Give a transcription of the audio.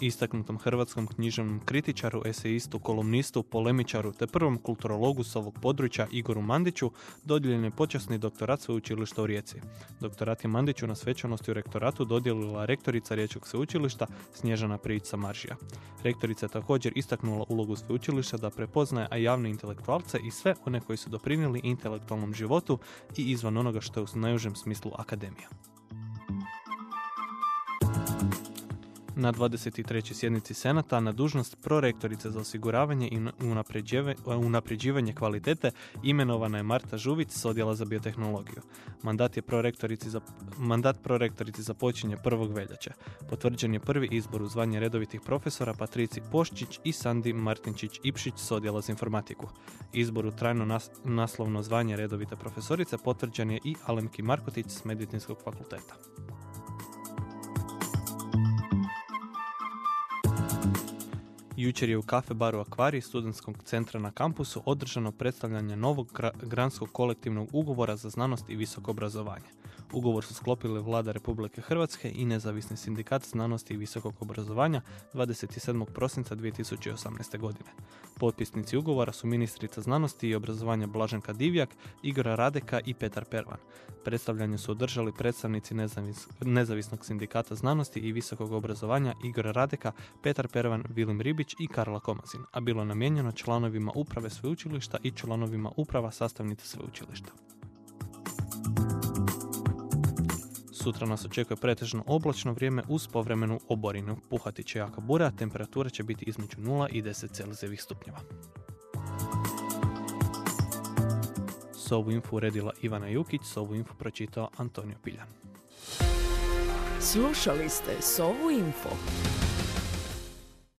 Istaknutom hrvatskom književnom kritičaru, eseistu, kolumnistu, polemičaru te prvom kulturologu s ovog područja Igoru Mandiću dodijeljen je počasni doktorat sveučilišta u Rijeci. Doktorat je Mandiću na svečanosti u rektoratu dodijelila rektorica Riječkog sveučilišta Snježana Prijica Maržija. Rektorica je također istaknula ulogu sveučilišta da prepoznaje a javne intelektualce i sve one koji su doprinijeli intelektualnom životu i izvan onoga što je u najužem smislu akademija. Na 23. sjednici Senata na dužnost prorektorice za osiguravanje i unapređivanje kvalitete imenovana je Marta Žuvić s odjela za biotehnologiju. Mandat je prorektorici za, mandat prorektorici započinje 1. veljače. Potvrđen je prvi izbor u zvanje redovitih profesora Patrici Poščić i Sandi Martinčić-Ipšić s odjela za informatiku. Izbor u trajno naslovno zvanje redovite profesorice potvrđen je i Alemki Markotić s Medicinskog fakulteta. Jučer je u kafe baru Akvari studentskog centra na kampusu održano predstavljanje novog granskog kolektivnog ugovora za znanost i visoko obrazovanje. Ugovor su sklopili vlada Republike Hrvatske i nezavisni sindikat znanosti i visokog obrazovanja 27. prosinca 2018. godine. Potpisnici ugovora su ministrica znanosti i obrazovanja Blaženka Divjak, Igora Radeka i Petar Pervan. Predstavljanje su održali predstavnici nezavisnog sindikata znanosti i visokog obrazovanja Igora Radeka, Petar Pervan, Vilim Ribić i Karla Komazin, a bilo namijenjeno članovima uprave sveučilišta i članovima uprava sastavnice sveučilišta. Sutra nas očekuje pretežno oblačno vrijeme uz povremenu oborinu. Puhati će jaka bura, temperatura će biti između 0 i 10 celzijevih stupnjeva. S ovu info uredila Ivana Jukić, s ovu info pročitao Antonio Piljan. Slušali ste Sovu info.